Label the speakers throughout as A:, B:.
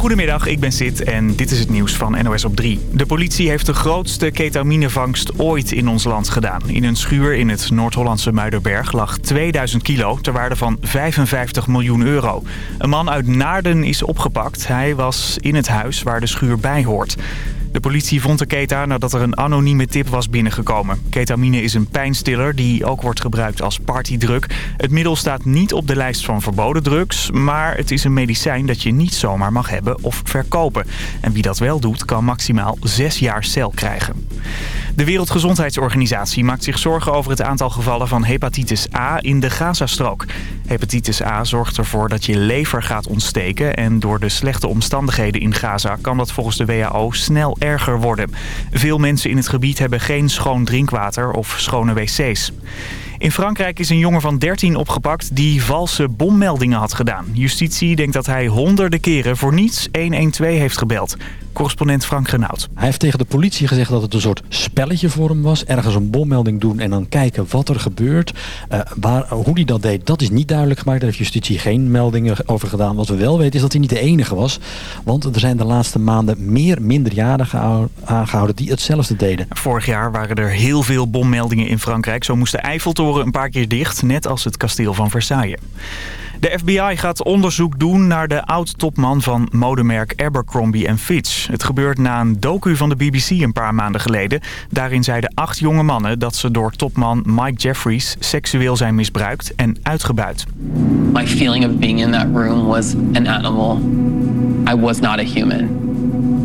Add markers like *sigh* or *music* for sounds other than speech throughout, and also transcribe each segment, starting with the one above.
A: Goedemiddag, ik ben Sid en dit is het nieuws van NOS op 3. De politie heeft de grootste ketaminevangst ooit in ons land gedaan. In een schuur in het Noord-Hollandse Muiderberg lag 2000 kilo ter waarde van 55 miljoen euro. Een man uit Naarden is opgepakt. Hij was in het huis waar de schuur bij hoort. De politie vond de keta nadat er een anonieme tip was binnengekomen. Ketamine is een pijnstiller die ook wordt gebruikt als partydruk. Het middel staat niet op de lijst van verboden drugs... maar het is een medicijn dat je niet zomaar mag hebben of verkopen. En wie dat wel doet, kan maximaal zes jaar cel krijgen. De Wereldgezondheidsorganisatie maakt zich zorgen over het aantal gevallen van hepatitis A in de Gazastrook. Hepatitis A zorgt ervoor dat je lever gaat ontsteken... en door de slechte omstandigheden in Gaza kan dat volgens de WHO snel erger worden. Veel mensen in het gebied hebben geen schoon drinkwater of schone wc's. In Frankrijk is een jongen van 13 opgepakt die valse bommeldingen had gedaan. Justitie denkt dat hij honderden keren voor niets 112 heeft gebeld. Correspondent Frank Renaud.
B: Hij heeft tegen de politie gezegd dat het een soort spelletje voor hem was. Ergens een bommelding doen en dan kijken wat er gebeurt. Uh, waar, hoe hij dat deed, dat is niet duidelijk gemaakt. Daar heeft justitie geen meldingen over gedaan. Wat we wel weten is dat hij niet de enige was. Want er zijn de laatste maanden meer minderjarigen aangehouden die hetzelfde deden.
A: Vorig jaar waren er heel veel bommeldingen in Frankrijk. Zo moest de Eiffeltoren een paar keer dicht, net als het kasteel van Versailles. De FBI gaat onderzoek doen naar de oud-topman van modemerk Abercrombie Fitch. Het gebeurt na een docu van de BBC een paar maanden geleden. Daarin zeiden acht jonge mannen dat ze door topman Mike Jeffries seksueel zijn misbruikt en uitgebuit.
C: My feeling of being in that room was an animal. I was not a human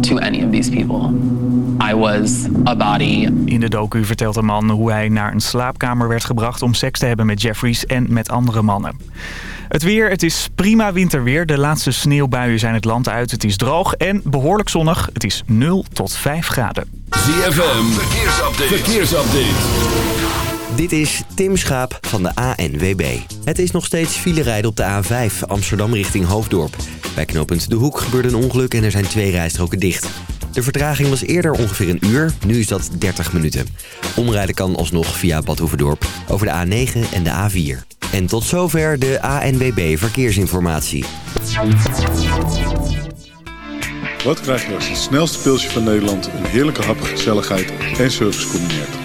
C: to any of these people. I was a body.
A: In de docu vertelt de man hoe hij naar een slaapkamer werd gebracht om seks te hebben met Jeffries en met andere mannen. Het weer, het is prima winterweer. De laatste sneeuwbuien zijn het land uit. Het is droog en behoorlijk zonnig. Het is 0 tot 5 graden.
D: ZFM, verkeersupdate. verkeersupdate.
E: Dit is Tim Schaap van de ANWB. Het is nog steeds file rijden op de A5 Amsterdam richting Hoofddorp. Bij knooppunt De Hoek gebeurde een ongeluk en er zijn twee rijstroken dicht. De vertraging was eerder ongeveer een uur, nu is dat 30 minuten. Omrijden kan alsnog via Bad Hoeverdorp over de A9 en de A4. En tot zover de ANWB Verkeersinformatie.
F: Wat krijg je als het snelste pilsje van Nederland... een heerlijke hap, gezelligheid en service combineert?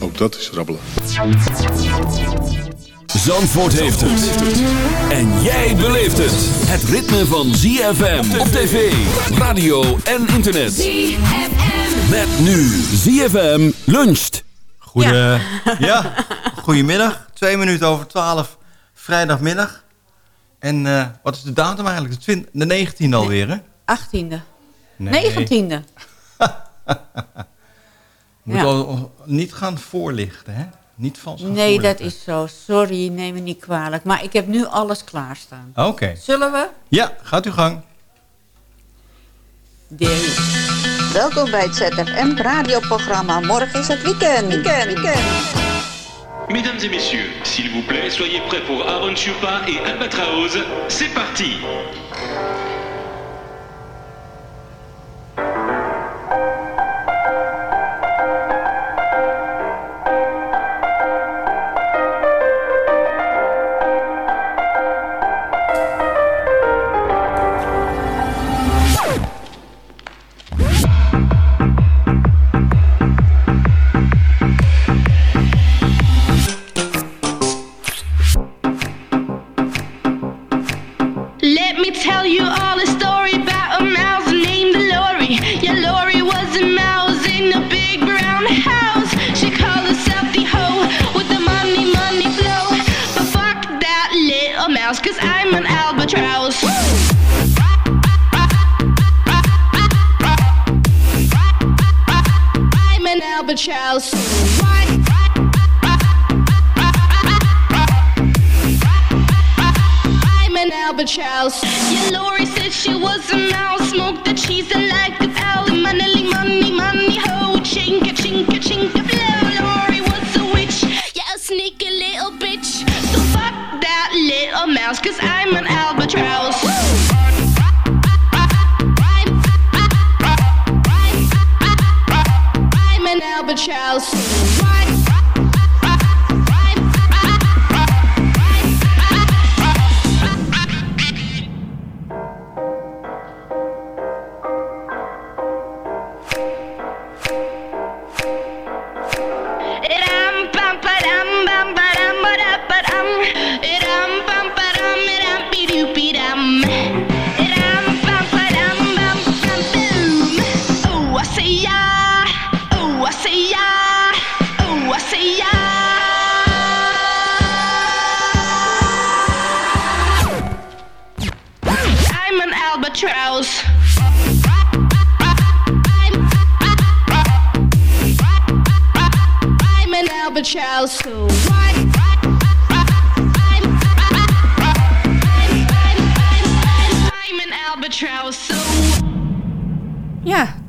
F: Ook dat is rabbelen.
D: Zandvoort heeft het. En jij beleeft het. Het ritme van ZFM op tv, radio en internet. ZFM. Met nu ZFM luncht.
G: Goede, ja. *laughs* ja, goedemiddag. Twee minuten over twaalf, vrijdagmiddag. En uh, wat is de datum eigenlijk? De, de 19e alweer, hè?
H: 18e. Nee. 19e. *laughs*
G: Moet ja. al niet gaan voorlichten, hè? Niet vals
H: Nee, dat is zo. Sorry, neem me niet kwalijk. Maar ik heb nu alles klaarstaan.
G: Oké. Okay.
H: Zullen we?
G: Ja, gaat uw gang.
I: Deze. Welkom bij het ZFM radioprogramma. Morgen is het weekend. Weekend, weekend.
J: Mesdames et messieurs, s'il vous plaît, soyez prêts pour Aaron Chupa et Albatraoz. C'est parti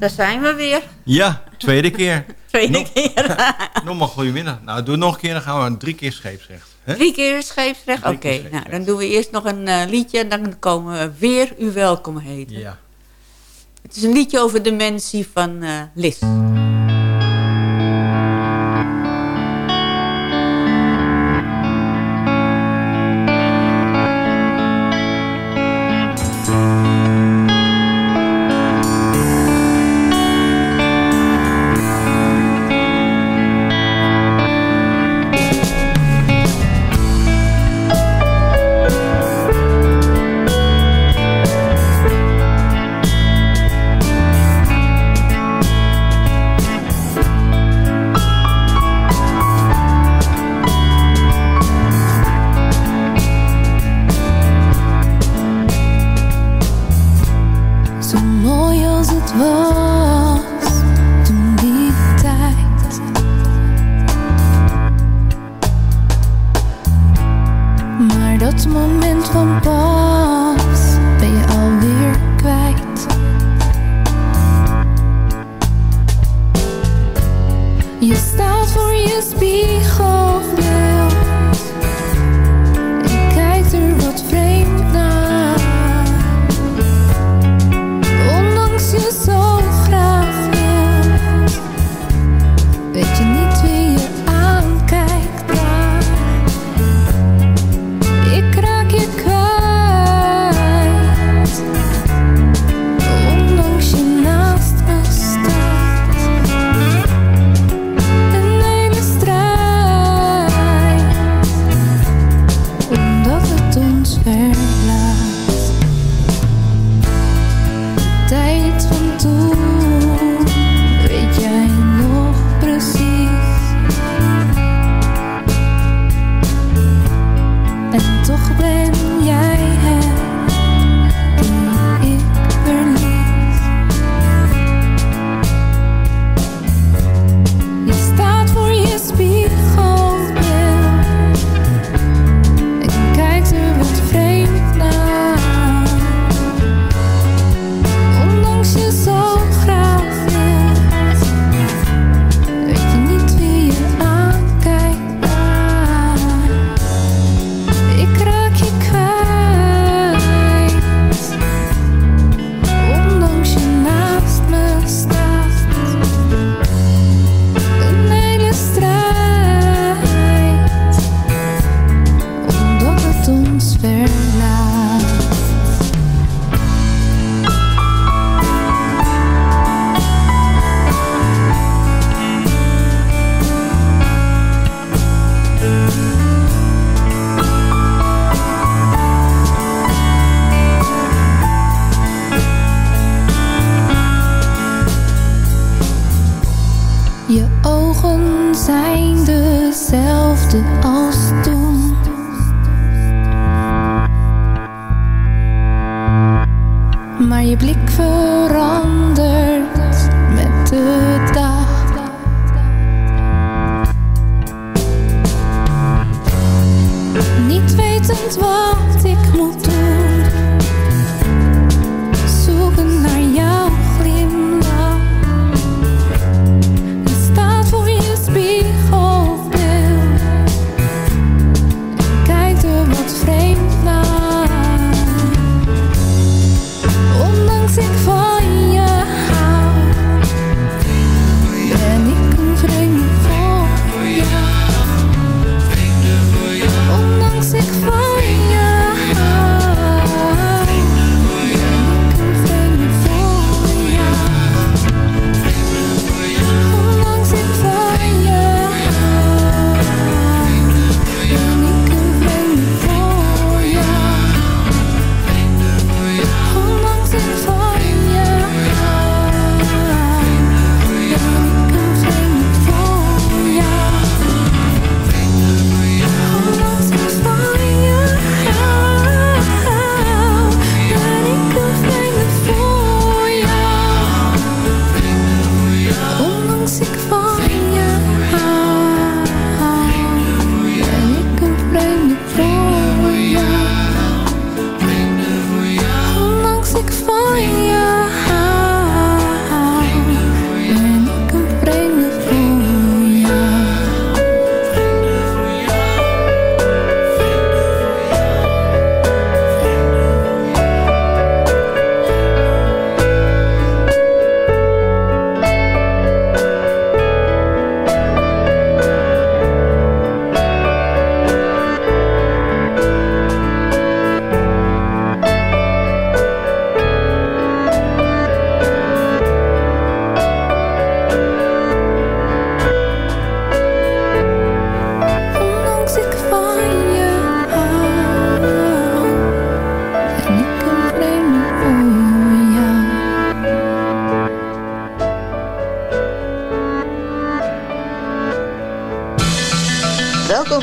H: Daar zijn we weer.
G: Ja, tweede keer. *laughs*
H: tweede
G: no
H: keer. *laughs*
G: Nogmaals, goedemiddag. Nou, doe nog een keer, dan gaan we drie keer scheepsrecht.
H: Drie keer scheepsrecht? Oké, nou, dan doen we eerst nog een eh, liedje en dan komen we weer U Welkom heten.
G: Ja.
H: Het is een liedje over dementie van eh,
K: uh,
I: Lis.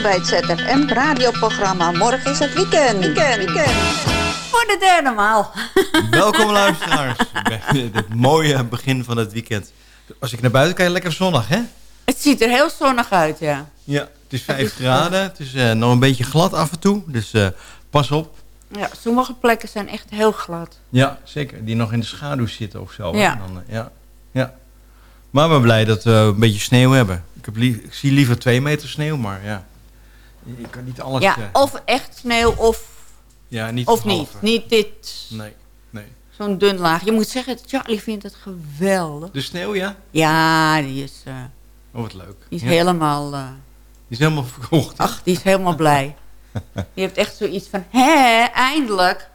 I: Bij het ZFM radioprogramma. Morgen is het weekend. Weekend, weekend.
H: Voor de derde maal.
G: Welkom luisteraars *laughs* bij dit mooie begin van het weekend. Als ik naar buiten kijk, lekker zonnig hè?
H: Het ziet er heel zonnig uit, ja.
G: Ja, het is 5
H: is
G: graden. Het is eh, nog een beetje glad af en toe. Dus eh, pas op.
H: Ja, sommige plekken zijn echt heel glad.
G: Ja, zeker. Die nog in de schaduw zitten of zo.
H: Ja.
G: Dan, eh, ja. ja. Maar ik ben blij dat we een beetje sneeuw hebben. Ik, heb lief, ik zie liever twee meter sneeuw, maar ja. Je kan niet alles...
H: ja,
G: eh,
H: of echt sneeuw of,
G: ja, niet
H: of niet. Niet dit,
G: Nee, nee.
H: zo'n dun laag. Je moet zeggen, Charlie vindt het geweldig.
G: De sneeuw, ja?
H: Ja, die is, eh,
G: Oh, wat leuk.
H: die is
G: Ja.
H: helemaal... eh,
G: Die is helemaal verkocht.
H: ach, die is helemaal *laughs* blij. Je hebt echt zoiets van, hè, eindelijk.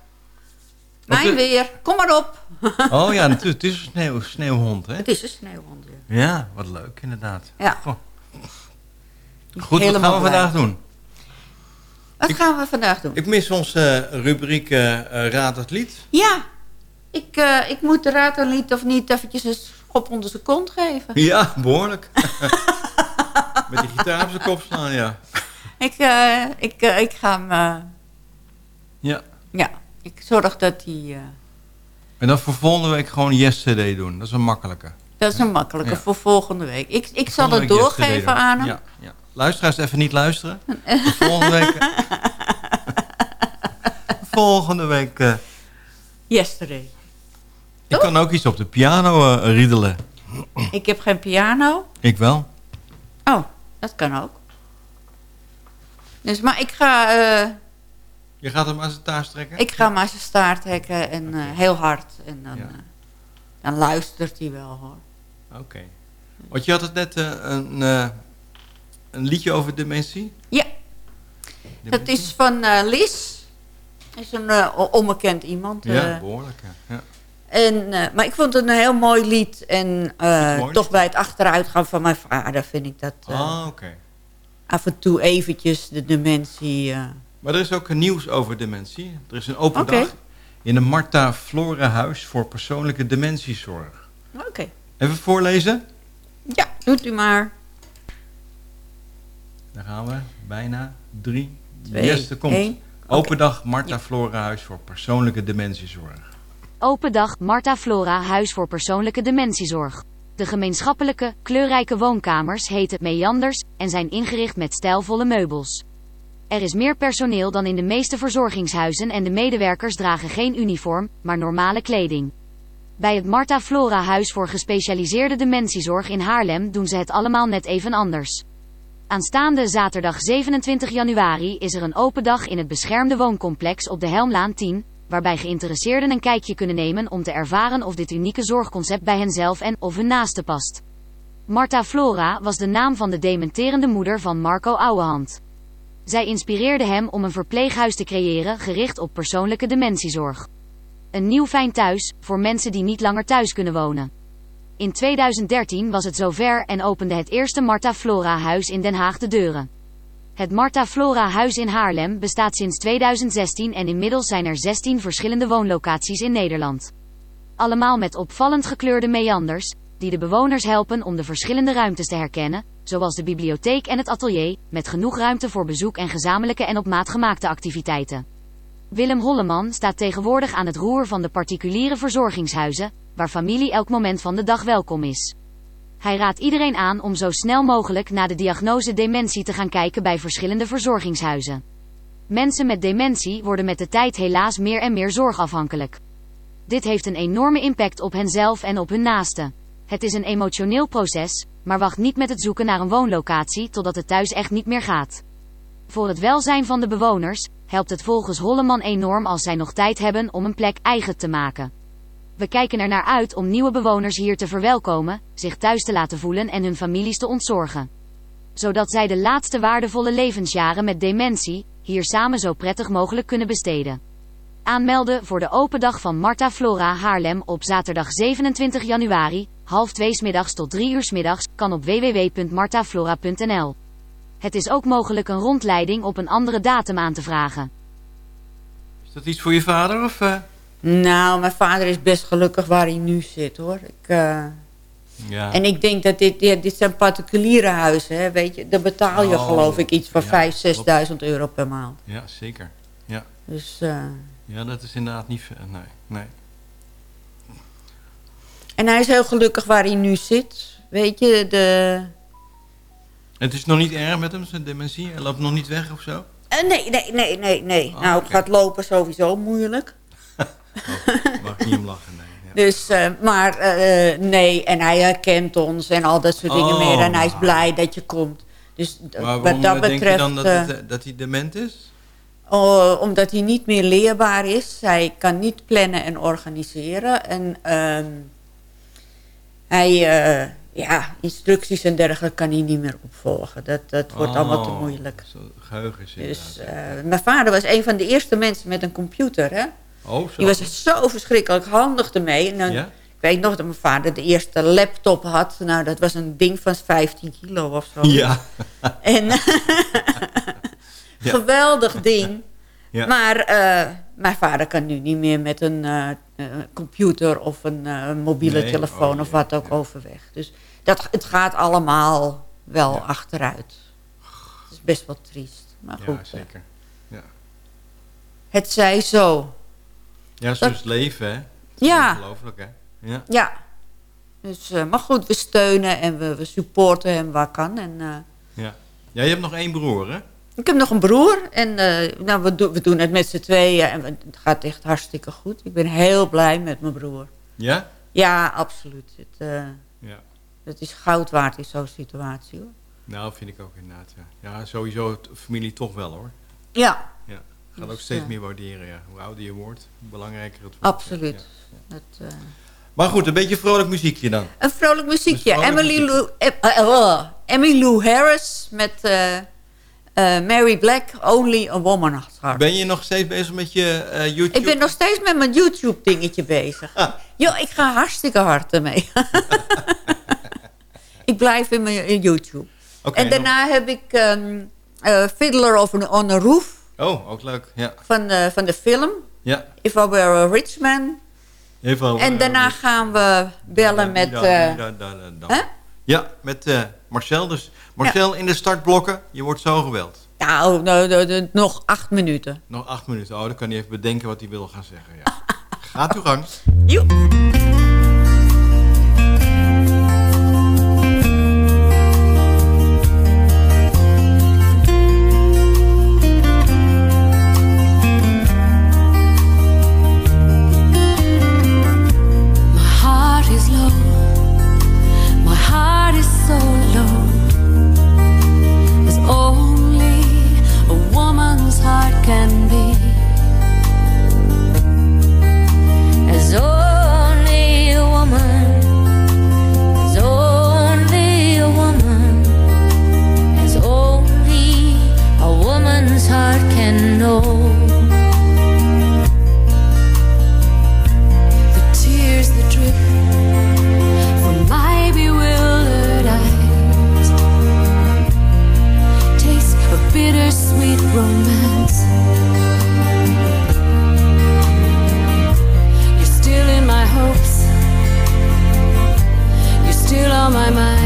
H: Mijn
G: de-
H: weer, kom maar op. *laughs*
G: Oh ja, natuurlijk. Het is een sneeuw, sneeuwhond, hè?
H: Het is een sneeuwhond. ja.
G: Ja, wat leuk, inderdaad.
H: Ja.
G: Goh. Goed, wat gaan we
H: blij.
G: vandaag doen?
H: Wat gaan we vandaag doen?
G: Ik mis onze eh, rubriek eh, eh, Raad het Lied.
H: Ja, ik, ik moet de raad en lied of niet eventjes een schop onder zijn kont geven.
G: Ja, behoorlijk. *laughs* Met die gitaar op zijn kop slaan, ja.
H: Ik, ik, ik ga hem...
G: ja.
H: ja, ik zorg dat hij...
G: En dan voor volgende week gewoon Yesterday doen. Dat is een makkelijke.
H: dat is een makkelijke
G: Ja.
H: voor volgende week. Ik, ik zal het doorgeven aan hem.
G: Ja, ja. Luisteraars, even niet luisteren. *laughs* volgende week... volgende week... eh,
H: Yesterday.
G: ik kan ook iets op de piano eh, riedelen.
H: Ik heb geen piano.
G: Ik wel.
H: Oh, dat kan ook. Dus, maar ik ga, eh,
G: Je gaat hem aan zijn taas trekken?
H: ik ga hem aan zijn staart hekken en eh, heel hard. En dan,
G: Ja.
H: eh, dan luistert hij wel hoor.
G: Oké. Want je had het net eh, een, eh, een liedje over dementie.
H: Ja, dat is van eh Liz. is een eh, onbekend iemand.
G: Ja,
H: eh.
G: behoorlijk. Ja.
H: En, maar ik vond het een heel mooi lied. En
G: mooi
H: toch bij het achteruitgaan van mijn vader vind ik dat
G: Ah, oké.
H: af en toe eventjes de dementie...
G: Maar er is ook nieuws over dementie. Er is een open dag in een Marta Flora huis voor persoonlijke dementiezorg.
H: Oké.
G: Even voorlezen?
H: Ja, doet u maar.
G: Daar gaan we. Bijna. Drie.
H: Twee,
G: Yes, er komt.
H: één.
G: Open dag Marta Flora huis voor persoonlijke dementiezorg.
L: Open dag Marta Flora Huis voor Persoonlijke Dementiezorg. De gemeenschappelijke, kleurrijke woonkamers heten Meanders en zijn ingericht met stijlvolle meubels. Er is meer personeel dan in de meeste verzorgingshuizen en de medewerkers dragen geen uniform, maar normale kleding. Bij het Marta Flora Huis voor Gespecialiseerde Dementiezorg in Haarlem doen ze het allemaal net even anders. Aanstaande zaterdag 27 januari is er een open dag in het beschermde wooncomplex op de Helmlaan 10, waarbij geïnteresseerden een kijkje kunnen nemen om te ervaren of dit unieke zorgconcept bij henzelf en of hun naasten past. Marta Flora was de naam van de dementerende moeder van Marco Ouwehand. Zij inspireerde hem om een verpleeghuis te creëren gericht op persoonlijke dementiezorg. Een nieuw fijn thuis voor mensen die niet langer thuis kunnen wonen. In 2013 was het zover en opende het eerste Marta Flora huis in Den Haag de deuren. Het Marta Flora huis in Haarlem bestaat sinds 2016 en inmiddels zijn er 16 verschillende woonlocaties in Nederland. Allemaal met opvallend gekleurde meanders, die de bewoners helpen om de verschillende ruimtes te herkennen, zoals de bibliotheek en het atelier, met genoeg ruimte voor bezoek en gezamenlijke en op maat gemaakte activiteiten. Willem Holleman staat tegenwoordig aan het roer van de particuliere verzorgingshuizen, waar familie elk moment van de dag welkom is. Hij raadt iedereen aan om zo snel mogelijk na de diagnose dementie te gaan kijken bij verschillende verzorgingshuizen. Mensen met dementie worden met de tijd helaas meer en meer zorgafhankelijk. Dit heeft een enorme impact op henzelf en op hun naasten. Het is een emotioneel proces, maar wacht niet met het zoeken naar een woonlocatie totdat het thuis echt niet meer gaat. Voor het welzijn van de bewoners helpt het volgens Holleman enorm als zij nog tijd hebben om een plek eigen te maken. We kijken er naar uit om nieuwe bewoners hier te verwelkomen, zich thuis te laten voelen en hun families te ontzorgen. Zodat zij de laatste waardevolle levensjaren met dementie hier samen zo prettig mogelijk kunnen besteden. Aanmelden voor de open dag van Marta Flora Haarlem op zaterdag 27 januari, half twee middags tot drie uur middags, kan op www.martaflora.nl. Het is ook mogelijk een rondleiding op een andere datum aan te vragen.
G: Is dat iets voor je vader? Of, eh?
H: Nou, mijn vader is best gelukkig waar hij nu zit hoor. Ik, eh,
G: Ja.
H: En ik denk dat dit, ja, dit zijn particuliere huizen, hè, weet je. Daar betaal je
G: Oh,
H: geloof ik iets van
G: ja,
H: 5.000,
G: klopt.
H: 6.000 euro per maand.
G: Ja, zeker. Ja.
H: Dus, eh,
G: ja, dat is inderdaad niet... Nee, nee.
H: en hij is heel gelukkig waar hij nu zit. Weet je, de...
G: Het is nog niet erg met hem, zijn dementie? Hij loopt nog niet weg of zo?
H: Eh, nee, nee, nee, nee, nee. nou, het gaat lopen sowieso moeilijk.
G: Mag ik niet om lachen, nee. Ja.
H: Dus, eh, maar eh, nee, en hij herkent ons en al dat soort dingen
G: Oh,
H: meer. En hij is blij dat je komt. Dus
G: Maar
H: wat
G: waarom
H: dat betreft...
G: denk je dan dat,
H: eh,
G: het, dat hij dement is?
H: oh, omdat hij niet meer leerbaar is. Hij kan niet plannen en organiseren. En ehm, hij, ja, instructies en dergelijke kan hij niet meer opvolgen. Dat, dat wordt allemaal te
G: Oh,
H: moeilijk.
G: Zo, geheugen is
H: Dus mijn vader was een van de eerste mensen met een computer, hè?
G: Oh, zo.
H: Die was zo verschrikkelijk handig ermee. En dan,
G: Ja?
H: Ik weet nog dat mijn vader de eerste laptop had. Nou, dat was een ding van 15 kilo of zo.
G: Ja.
H: En *laughs* *laughs* geweldig ding.
G: Ja.
H: Maar eh, mijn vader kan nu niet meer met een eh, computer of een eh, mobiele
G: Nee,
H: telefoon
G: oh,
H: of wat ook overweg. Dus dat, het gaat allemaal wel achteruit. Het is best wel triest. Maar
G: Ja,
H: goed, eh,
G: zeker. Ja,
H: het zij zo.
G: Ja zo is het leven, hè? Is
H: Ja.
G: Ongelooflijk, hè? Ja.
H: Ja. Dus, eh, maar goed, we steunen en we, we supporten hem waar kan. En, eh,
G: ja. Ja, je hebt nog één broer, hè?
H: ik heb nog een broer en eh, nou, we, doen we doen het met z'n tweeën en het gaat echt hartstikke goed. Ik ben heel blij met mijn broer.
G: Ja?
H: Ja, absoluut. Het,
G: Ja.
H: het is goud waard in zo'n situatie. Hoor.
G: Nou, vind ik ook inderdaad, ja. Ja, sowieso familie toch wel, hoor.
H: Ja.
G: Ja. Gaat ook
H: Dus,
G: steeds
H: eh,
G: meer waarderen, ja. Hoe ouder je wordt, hoe belangrijker het wordt.
H: Absoluut.
G: Ja.
H: Dat, eh,
G: Maar goed, een beetje vrolijk muziekje dan.
H: Een vrolijk muziekje.
G: Een vrolijk
H: Emily,
G: muziek.
H: Lou, eh, oh, Emily Lou Harris met eh, eh, Mary Black, Only a Woman Heart.
G: Ben je nog steeds bezig met je eh, YouTube?
H: Ik ben nog steeds met mijn YouTube dingetje bezig.
G: Ah.
H: Jo, ik ga hartstikke hard ermee. *laughs* ik blijf in mijn in YouTube.
G: Oké,
H: en daarna heb ik ehm, eh, Fiddler of on a Roof
G: Oh, ook leuk, ja.
H: van, de van de film.
G: Ja.
H: If I Were a Rich Man.
G: Even,
H: En daarna gaan we bellen met...
G: Ja,
H: eh,
G: met eh, Marcel. Dus Marcel in de startblokken. Je wordt zo geweld.
H: Nou, nou, nou, nou, nog acht minuten.
G: Nog acht minuten. Oh, dan kan hij even bedenken wat hij wil gaan zeggen. Ja. *laughs* Gaat uw gang.
M: My bittersweet romance. You're still in my hopes. You're still on my mind.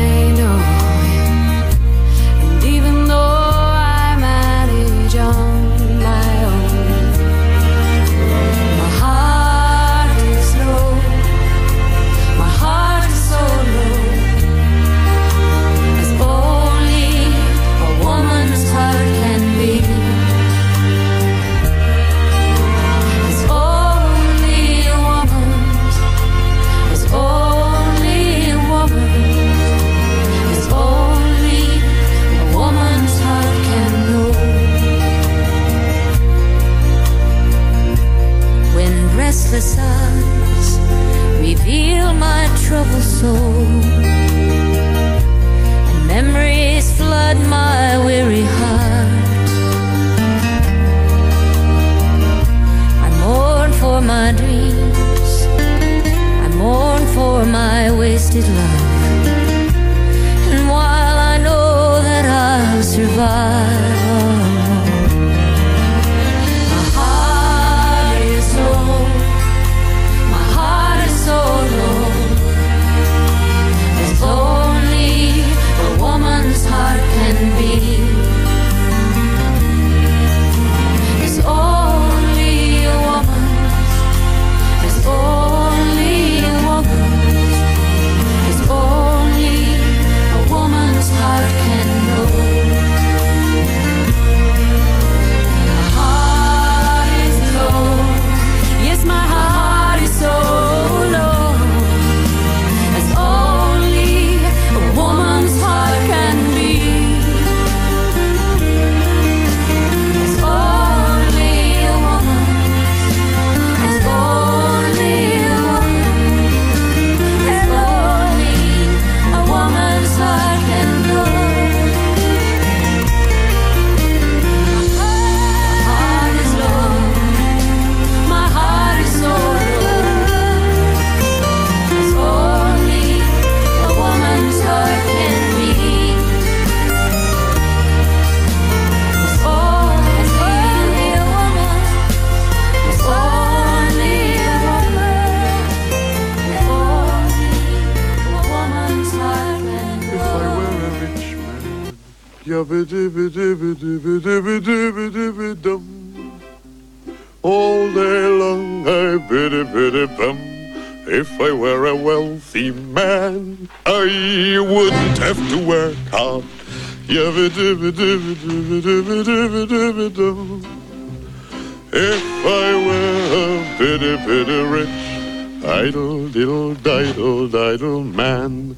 N: If I were a bitty bitty rich, idle diddle diddle diddle man,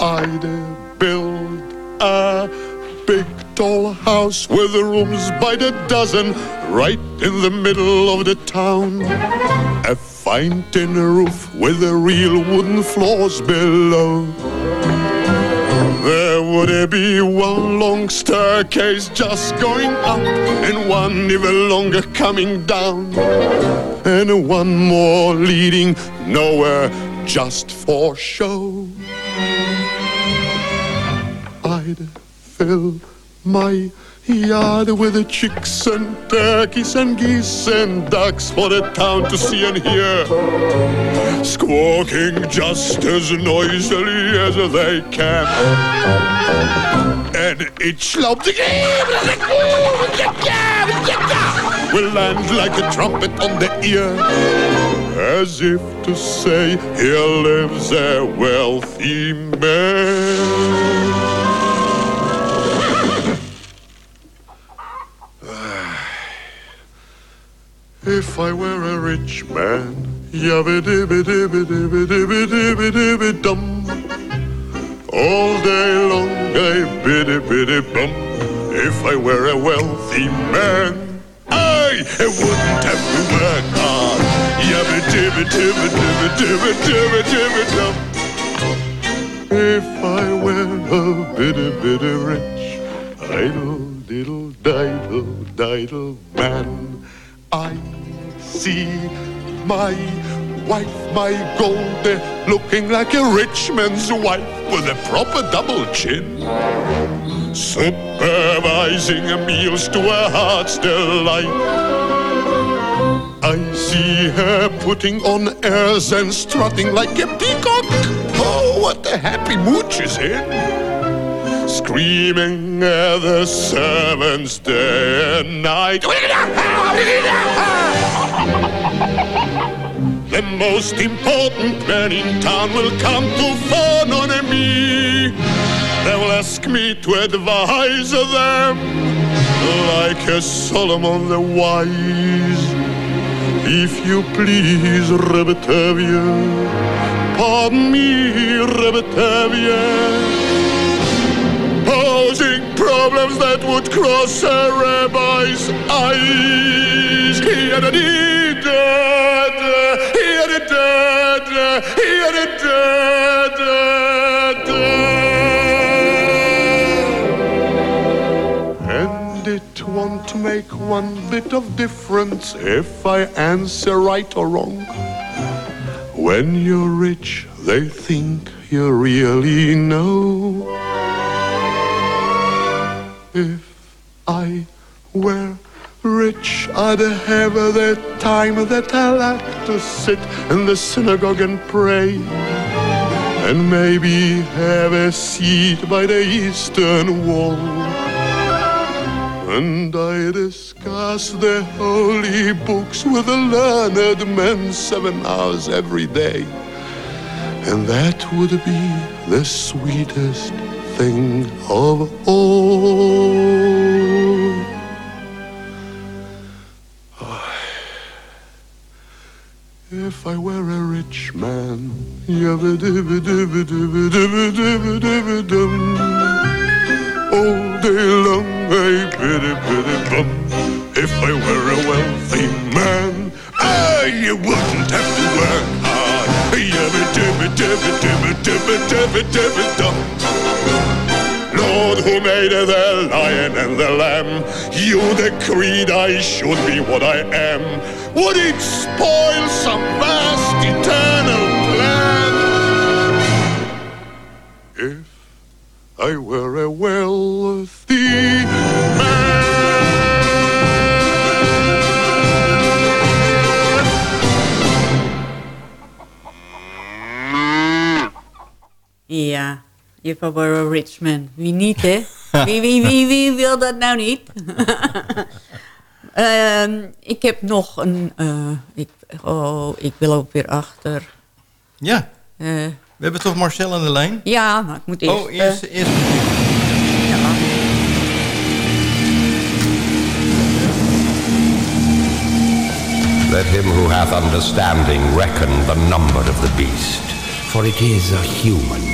N: I'd build a big tall house with rooms by the dozen right in the middle of the town. A fine tin roof with the real wooden floors below. Would be one long staircase just going up and one even longer coming down. And one more leading nowhere just for show. I'd fill my yard with the chicks and turkeys and geese and ducks for the town to see and hear. Squawking just as noisily as they can. And each loud will land like a trumpet on the ear. As if to say, here lives a wealthy man. If I were a rich man, yabba dibba dibba dibba dibba dibba dibba dum. All day long I biddy biddy bum. If I were a wealthy man, I wouldn't have to work hard. Yabba dibba dibba dibba dibba dibba dibba dum. If I were a bitty bitty rich, idle diddle diddle diddle man, I see my wife, my gold, looking like a rich man's wife with a proper double chin. Supervising meals to her heart's delight. I see her putting on airs and strutting like a peacock. Oh, what a happy mood she's in. Screaming at the servants day and night. *laughs* The most important man in town will come to phone on me. They will ask me to advise them like a Solomon the wise. If you please, Rebetavia, pardon me, Rebetavia, problems that would cross a rabbi's eyes. Here it is, here it is, here it is. And it won't make one bit of difference if I answer right or wrong. When you're rich, they think you really know. If I were rich, I'd have the time that I like to sit in the synagogue and pray. And maybe have a seat by the eastern wall. And I discuss the holy books with a learned man seven hours every day. And that would be the sweetest thing of all. If I were a rich man, all day long I biddy biddy bum. If I were a wealthy man, I you wouldn't have to work hard. Yabba-dibba-dibba-dibba-dibba-dibba-dibba-dum. Lord, who made the lion and the lamb, you decreed I should be what I am. Would it spoil some vast eternal plan? If I were a wealthy
H: man. If I Were a Rich Man. Wie niet, hè? *laughs* Wie, wie, wie, wie wil dat nou niet? *laughs* Ehm, ik heb nog een... eh, ik, oh, ik wil ook weer achter.
G: Ja.
H: Eh,
G: We hebben toch Marcel aan de lijn?
H: ja, maar ik moet eerst...
G: Oh, eerst...
H: eh,
G: eerst
O: Let him who hath understanding reckon the number of the beast, for it is a human.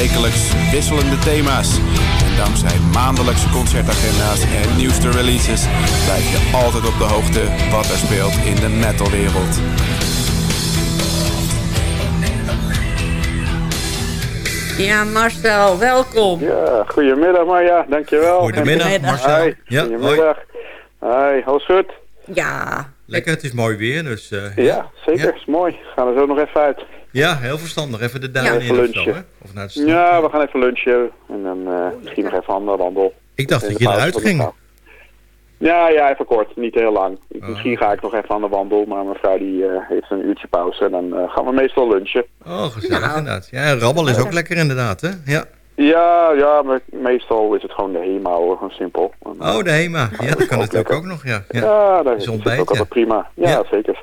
P: Wekelijks wisselende thema's. En dankzij maandelijkse concertagenda's en nieuwste releases blijf je altijd op de hoogte wat er speelt in de metalwereld.
H: Ja, Marcel, welkom.
Q: Ja, goedemiddag Marja, dankjewel.
G: Goedemiddag,
H: Goedemiddag.
G: Marcel.
Q: Hi,
G: Ja,
Q: goedemiddag. Hoi, alles goed?
H: Ja.
G: Lekker, het is mooi weer, dus... eh,
Q: Ja, zeker, is mooi. Gaan er zo nog even uit.
G: Ja, heel verstandig. Even de
Q: Ja,
G: duinen
Q: even
G: in of zo,
Q: lunchen.
G: hè? Of naar het strand.
Q: Ja, we gaan even lunchen en dan eh, misschien nog even een wandel.
G: Ik dacht dat je eruit ging.
Q: Ja, ja, even kort, niet heel lang. Misschien ga ik nog even aan de wandel, maar mijn vrouw die eh, heeft een uurtje pauze en dan eh, gaan we meestal lunchen.
G: Oh, gezellig inderdaad. Ja, rabbel is ook lekker inderdaad, hè? Ja.
Q: Ja, ja, maar meestal is het gewoon de HEMA hoor, gewoon simpel.
G: Oh, de HEMA. Ja, dat kan natuurlijk ook nog, ja.
Q: Ja,
G: Ja,
Q: dat
G: is ontbijt,
Q: ook altijd
G: ja.
Q: prima. Ja, zeker.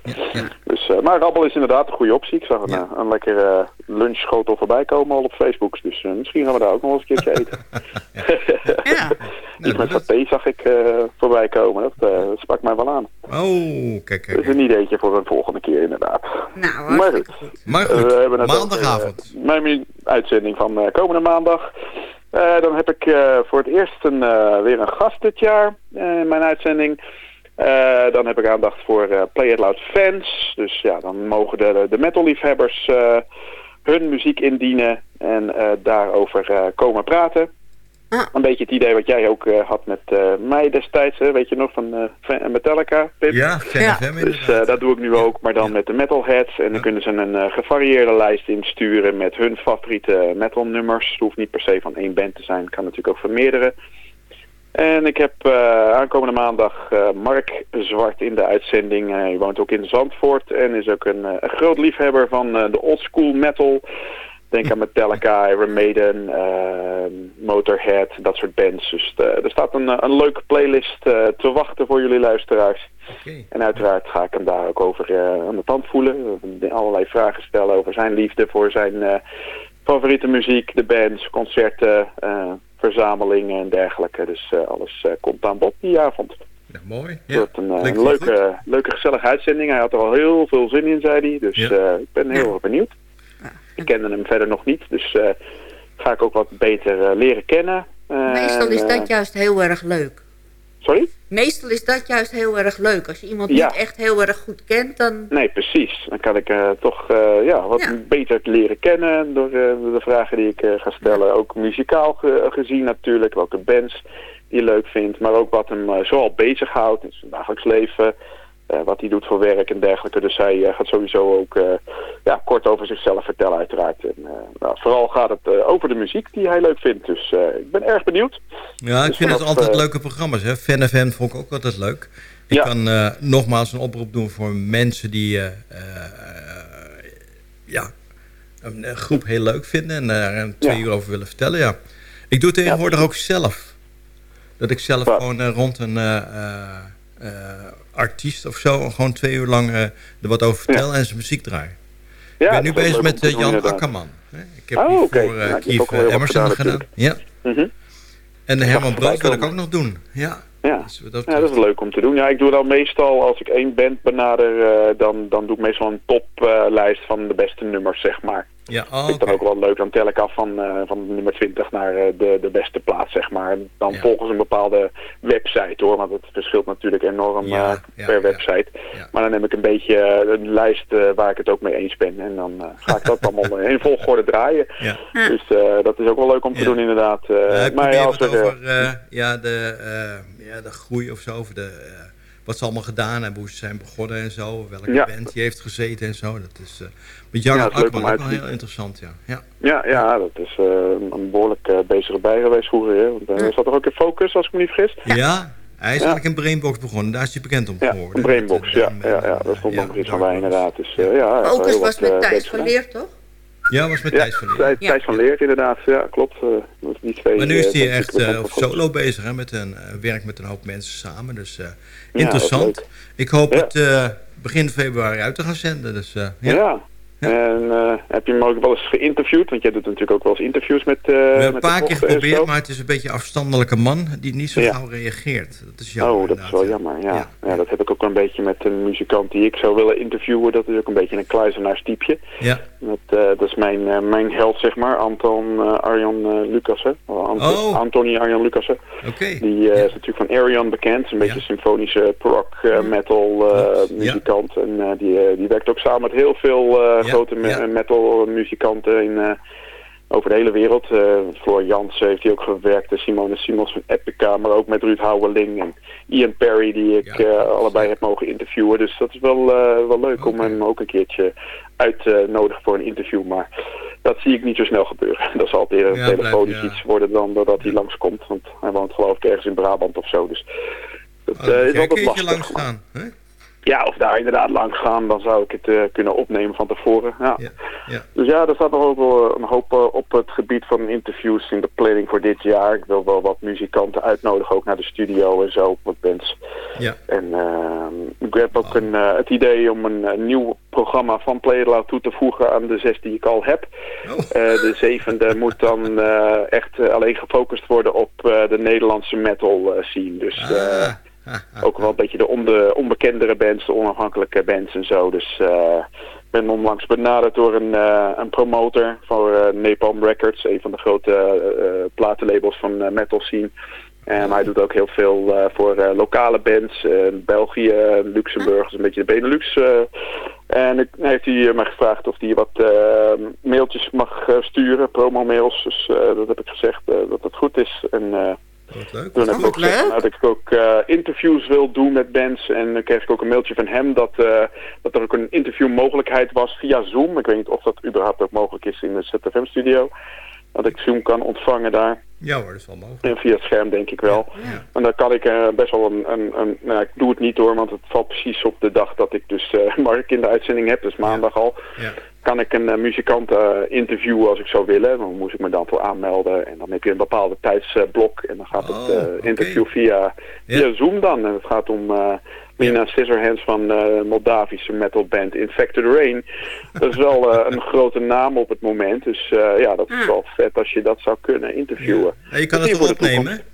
Q: Dus, eh, maar rabbel is inderdaad een goede optie. Ik zag een, eh, een lekkere lunchschotel voorbij komen al op Facebooks. Dus eh, misschien gaan we daar ook nog eens een keertje *laughs* eten. *laughs* Iets met saté zag ik eh, voorbij komen. Dat, eh, dat sprak mij wel aan.
G: Oh, kijk,
Q: Dat
G: kijk.
Q: is een ideetje voor een volgende keer inderdaad.
H: Nou,
Q: maar goed.
G: Maar
Q: Eh,
G: goed,
Q: we hebben het
G: maandagavond.
Q: mijn uitzending van eh, komende maandag. Eh, dan heb ik eh, voor het eerst een, eh, weer een gast dit jaar eh, in mijn uitzending. Eh, dan heb ik aandacht voor eh, Play It Loud fans. Dus ja, dan mogen de, de metalliefhebbers eh, hun muziek indienen en eh, daarover eh, komen praten. Een beetje het idee wat jij ook eh, had met eh, mij destijds, hè, weet je nog, van eh, Metallica, Pip?
G: Ja, FM
Q: Dus dat doe ik nu ook, maar dan met de metalheads. En dan kunnen ze een eh, gevarieerde lijst insturen met hun favoriete metalnummers. Het hoeft niet per se van één band te zijn, kan natuurlijk ook van meerdere. En ik heb eh, aankomende maandag eh, Mark Zwart in de uitzending. Hij woont ook in Zandvoort en is ook een, eh, een groot liefhebber van eh, de oldschool metal. Denk aan Metallica, Iron Maiden, eh, Motorhead, dat soort bands. Dus eh, er staat een, eh, een leuke playlist eh, te wachten voor jullie luisteraars. En uiteraard ga ik hem daar ook over aan de tand voelen. Allerlei vragen stellen over zijn liefde voor zijn favoriete muziek, de bands, concerten, verzamelingen en dergelijke. Dus alles komt aan bod die avond.
G: Ja, mooi.
Q: Het wordt een, leuke, leuke, gezellige uitzending. Hij had er al heel veel zin in, zei hij. Dus
G: Ja.
Q: ik ben heel erg benieuwd. Ik kende hem verder nog niet, dus eh, ga ik ook wat beter eh, leren kennen.
H: Meestal is dat
Q: eh,
H: juist heel erg leuk.
Q: Sorry?
H: Meestal is dat juist heel erg leuk. Als je iemand
Q: Ja.
H: niet echt heel erg goed kent, dan...
Q: Nee, precies. Dan kan ik toch ja, wat beter leren kennen door de vragen die ik ga stellen. Ook muzikaal ge- gezien natuurlijk, welke bands die je leuk vindt. Maar ook wat hem zoal bezighoudt in zijn dagelijks leven. Eh, wat hij doet voor werk en dergelijke. Dus hij eh, gaat sowieso ook eh, ja, kort over zichzelf vertellen uiteraard. En, nou, vooral gaat het over de muziek die hij leuk vindt. Dus ik ben erg benieuwd.
G: Ja, ik
Q: Dus
G: vind het
Q: vanaf,
G: altijd
Q: eh,
G: leuke programma's. Hè. Fan FM vond ik ook altijd leuk. Ik kan nogmaals een oproep doen voor mensen die ja, een, groep heel leuk vinden en daar een twee uur over willen vertellen. Ja. Ik doe het tegenwoordig ook zelf. Dat ik zelf gewoon rond een artiest of zo gewoon twee uur lang eh, er wat over vertel en zijn muziek draai.
Q: Ja,
G: ik ben nu bezig met eh, Jan. Akkerman. Ik heb
Q: Oh,
G: voor eh,
Q: heel wat
G: Emerson
Q: gedaan.
G: Ja.
Q: Mhm.
G: En Herman Brood wil ik ook nog doen. Ja.
Q: Ja.
G: Dus dat
Q: ja, dat is leuk om te doen. Ja, ik doe dan meestal, als ik één band benader, eh, dan, dan doe ik meestal een toplijst van de beste nummers, zeg maar.
G: Ja, oh,
Q: Vind ik dan ook wel leuk. Dan tel ik af van, eh, van nummer 20 naar eh, de, de beste plaats, zeg maar. Dan volgens een bepaalde website, hoor. Want het verschilt natuurlijk enorm
G: Ja,
Q: eh,
G: ja,
Q: per website. Maar dan neem ik een beetje een lijst eh, waar ik het ook mee eens ben. En dan eh, ga ik dat allemaal *laughs* in volgorde draaien.
G: Ja.
Q: Dus eh, dat is ook wel leuk om te
G: Ja.
Q: doen, inderdaad. Eh,
G: ik
Q: maar als er, eh,
G: over ja, de, eh, ja, de groei of zo, over de, eh, wat ze allemaal gedaan hebben, hoe ze zijn begonnen en zo, welke
Q: Ja.
G: band die heeft gezeten en zo. Dat is eh met Jan
Q: Ja,
G: ja, ook wel heel interessant, ja. ja.
Q: Ja, ja, dat is eh, een behoorlijk eh, bezige bij geweest vroeger. Hè? Want, eh, zat er ook in Focus, als ik me niet vergis?
G: Ja, hij is
Q: Ja.
G: eigenlijk in Brainbox begonnen, daar is hij bekend om
Q: Ja,
G: geworden.
Q: een Brainbox, ja, ja, ja, dat stond nog iets van wij inderdaad. Dus, eh, ja,
H: was met Thijs
Q: bands
H: van
Q: gedaan.
H: Leer, toch?
G: Ja, was met Thijs van Leer.
Q: Thijs, Thijs van Leer, inderdaad. Ja, klopt. eh, die twee,
G: Maar nu is
Q: eh,
G: hij echt eh, solo bezig, hè, met een, werkt met een hoop mensen samen. Dus eh, interessant. Ik hoop
Q: Ja.
G: het eh, begin februari uit te gaan zenden. Dus, eh, ja.
Q: En eh, heb je hem ook wel eens geïnterviewd? Want jij doet natuurlijk ook wel eens interviews met... eh
G: We hebben een paar keer
Q: en
G: geprobeerd, maar het is een beetje een afstandelijke man die niet zo gauw reageert. Dat is jammer.
Q: Oh, dat is wel jammer, ja. ja. dat heb ik ook een beetje met een muzikant die ik zou willen interviewen. Dat is ook een beetje een kluizenaarstypje.
G: Ja.
Q: Met, eh, dat is mijn, eh, mijn held, zeg maar, Anton eh, Arjan eh, Lucassen. Oh, Anto-
G: Oh.
Q: Arjan Lucassen.
G: Oké.
Q: Die eh, is natuurlijk van Arion bekend. Een beetje symfonische prog, eh, metal eh, muzikant. En eh, die, eh, die werkt ook samen met heel veel eh, grote me- metal muzikanten in, eh, over de hele wereld. Eh Floor Jansen heeft hij ook gewerkt. Simone Simons van Epica. Maar ook met Ruud Houweling en Ian Perry die ik eh, allebei heb mogen interviewen. Dus dat is wel, eh, wel leuk om hem ook een keertje uit te nodigen voor een interview. Maar dat zie ik niet zo snel gebeuren. *laughs* Dat zal altijd een
G: Ja,
Q: telefonisch
G: ja.
Q: iets worden dan doordat hij langskomt. Want hij woont geloof ik ergens in Brabant of zo. Dus dat
G: Oh,
Q: eh, is
G: een
Q: altijd
G: keertje
Q: lastig.
G: langs gaan. Hè?
Q: Ja, of daar inderdaad langs gaan, dan zou ik het eh, kunnen opnemen van tevoren. Ja.
G: ja.
Q: Dus ja, er staat nog ook wel een hoop eh, op het gebied van interviews in de planning voor dit jaar. Ik wil wel wat muzikanten uitnodigen, ook naar de studio en zo, wat bands.
G: Ja.
Q: En ehm, ik heb ook een, eh, het idee om een, nieuw programma van Play It Loud toe te voegen aan de zes die ik al heb. Eh, de zevende *laughs* moet dan echt alleen gefocust worden op de Nederlandse metal scene. Dus eh, *laughs* ook wel een beetje de onbe onbekendere bands, de onafhankelijke bands en zo. Dus eh, ik ben onlangs benaderd door een, eh, een promotor voor eh, Napalm Records, een van de grote eh, eh, platenlabels van eh, metal scene. En hij doet ook heel veel eh, voor eh, lokale bands, eh, België, Luxemburg, een beetje de Benelux. eh. en ik, heeft hij eh, mij gevraagd of hij wat eh, mailtjes mag eh, sturen, promo-mails. Dus eh, dat heb ik gezegd eh, dat dat goed is. En eh,
G: leuk.
Q: toen heb ik ook gezegd nou, dat ik ook eh, interviews wil doen met bands. En dan kreeg ik ook een mailtje van hem dat, eh, dat er ook een interviewmogelijkheid was via Zoom. Ik weet niet of dat überhaupt ook mogelijk is in de ZFM-studio. Dat ik Zoom kan ontvangen daar.
G: Ja hoor, dat is wel mogelijk.
Q: En via het scherm denk ik wel. En dan kan ik eh, best wel een, een, een... Nou, ik doe het niet hoor, want het valt precies op de dag dat ik dus eh *laughs* Mark in de uitzending heb. Dus maandag al. Kan ik een eh, muzikant eh, interviewen als ik zou willen. Dan moest ik me dan voor aanmelden. En dan heb je een bepaalde tijdsblok. en dan gaat het eh, interview via, via Zoom dan. En het gaat om... Lina Scissorhands van eh Moldavische metalband Infected Rain. Dat is wel een grote naam op het moment. Dus ja, dat is wel vet als je dat zou kunnen interviewen.
G: Ja, je kan het
Q: de
G: opnemen?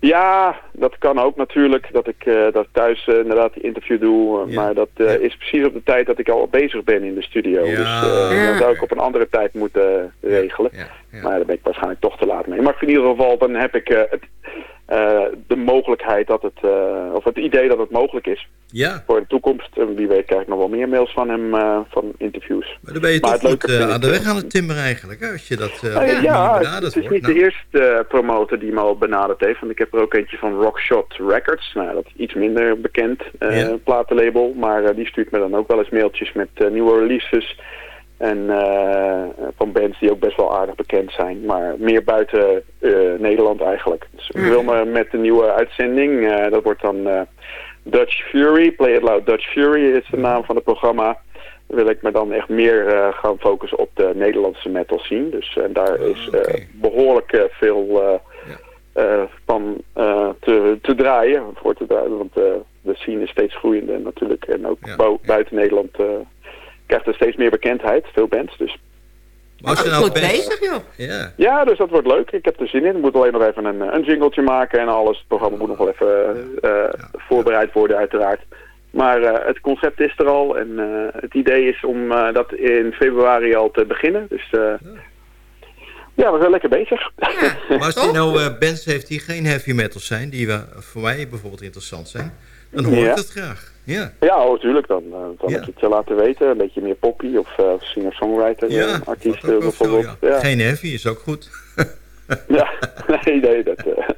Q: Ja, dat kan ook natuurlijk. Dat ik, eh, dat ik thuis eh, inderdaad die interview doe. eh, Maar dat is precies op de tijd dat ik al bezig ben in de studio. Dus dat zou ik op een andere tijd moeten regelen. Maar daar ben ik waarschijnlijk toch te laat mee. Maar in ieder geval, dan heb ik het, de mogelijkheid dat het, eh, of het idee dat het mogelijk is.
G: Ja.
Q: Voor de toekomst. En wie weet krijg ik nog wel meer mails van hem, eh, van interviews.
G: Maar dan ben je
Q: Maar
G: toch
Q: het
G: goed eh, aan de weg aan het timmeren eigenlijk, hè, als je dat eh
Q: nou ja, ja, het,
G: benaderd
Q: het is
G: wordt.
Q: niet
G: Nou,
Q: de eerste eh, promotor die me al benaderd heeft. Want ik heb er ook eentje van Rockshot Records. Nou, dat is iets minder bekend eh, platenlabel. Maar eh, die stuurt me dan ook wel eens mailtjes met eh, nieuwe releases. En eh, van bands die ook best wel aardig bekend zijn. Maar meer buiten eh, Nederland eigenlijk. Dus ik wil me met de nieuwe uitzending. eh, dat wordt dan Dutch Fury. Play It Loud Dutch Fury is de naam van het programma wil ik me dan echt meer gaan focussen op de Nederlandse metal scene. Dus en daar is eh, behoorlijk eh, veel van te, te draaien, voor te draaien. Want de scene is steeds groeiende natuurlijk. En ook buiten Nederland krijgt er steeds meer bekendheid, veel bands. Dus
G: Maar als je nou bent-
H: bezig, joh.
G: Ja.
Q: ja, dus dat wordt leuk. Ik heb er zin in. Ik moet alleen nog even een, een jingletje maken en alles. Het programma moet nog wel even eh, voorbereid worden uiteraard. Maar eh, het concept is er al en eh, het idee is om eh, dat in februari al te beginnen. Dus eh, ja, we zijn lekker bezig. *laughs*
G: Maar als hij nou eh, bands heeft die geen heavy metal zijn, die voor mij bijvoorbeeld interessant zijn, dan hoor
Q: Ja.
G: ik dat graag. Ja.
Q: Ja, oh, tuurlijk. Dan uh, zal ik het je laten weten. Een beetje meer poppy of eh, singer-songwriter,
G: Ja,
Q: eh, artiest
G: dat ook wel
Q: bijvoorbeeld.
G: veel,
Q: ja.
G: Geen heavy is ook goed. *laughs*
Q: Ja, nee, nee, dat, eh,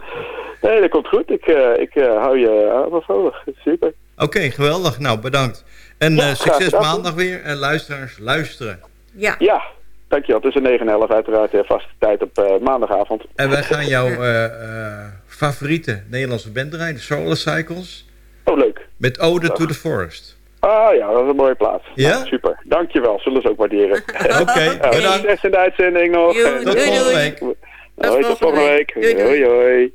Q: nee, dat komt goed. Ik, eh, ik eh, hou je aanbevolig. Super.
G: Oké, geweldig. Nou, bedankt. En
Q: Ja,
G: eh, succes maandag weer. En luisteraars, luisteren.
H: Ja.
Q: Ja, dankjewel. Tussen 9 en 11 uiteraard. eh, vaste tijd op eh, maandagavond.
G: En wij gaan jouw eh, eh, favoriete Nederlandse band draaien, de Solar Cycles.
Q: Oh, leuk.
G: Met Ode to the Forest.
Q: Ah ja, dat is een mooie plaats.
G: Ja?
Q: Nou, super. Dankjewel. Zullen ze ook waarderen. *laughs*
G: Oké,
Q: Ja, *laughs*
G: bedankt.
Q: Succes in de uitzending nog. En-
H: Tot doei, volgende doei.
G: week.
Q: Hoi, tot volgende week.
H: Doei, doei.
Q: Hoi, hoi.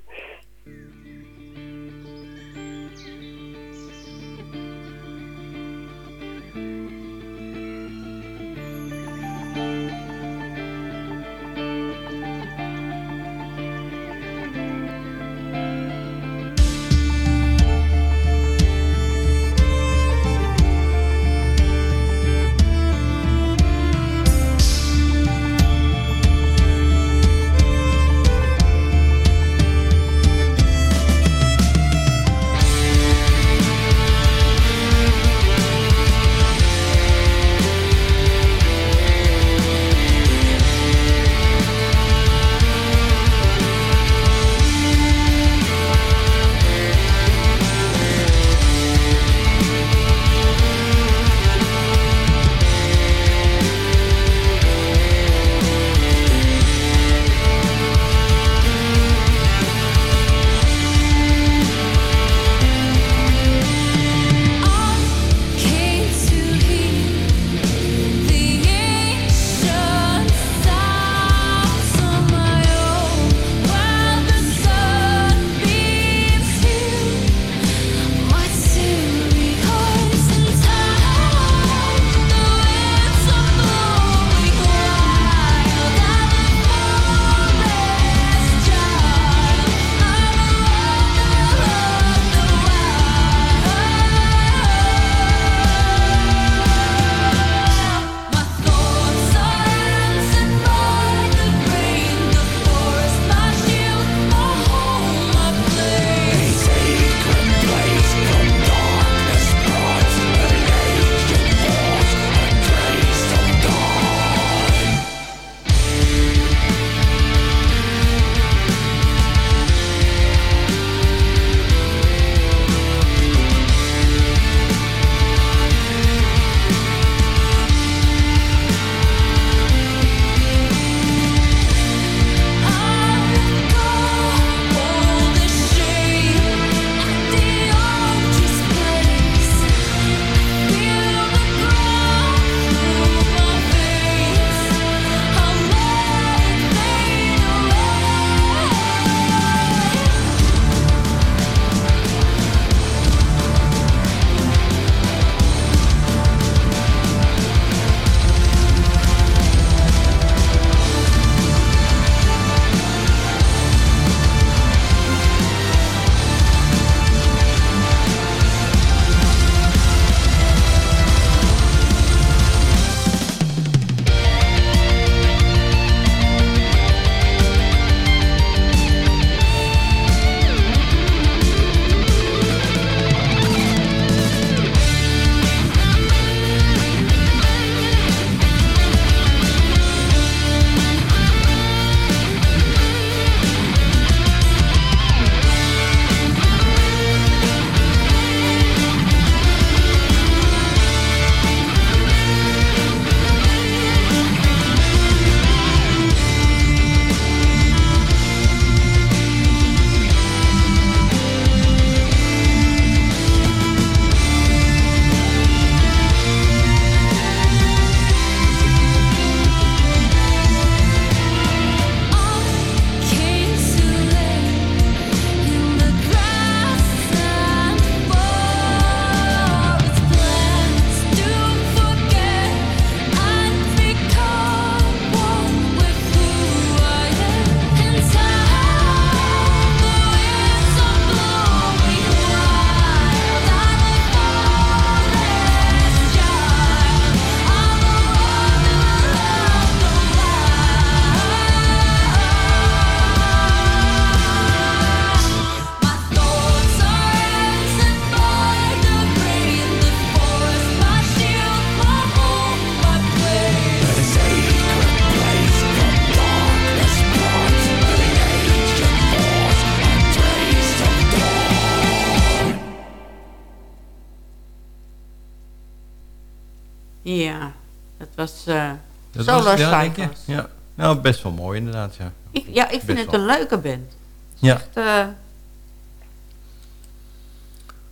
H: Ja, dat was uh,
G: Dat
H: Solar
G: was- ja? Ja. Nou, best wel mooi inderdaad, ja.
H: Ik, ja, ik vind het
G: wel.
H: een leuke band.
G: Ja.
H: Echt, eh,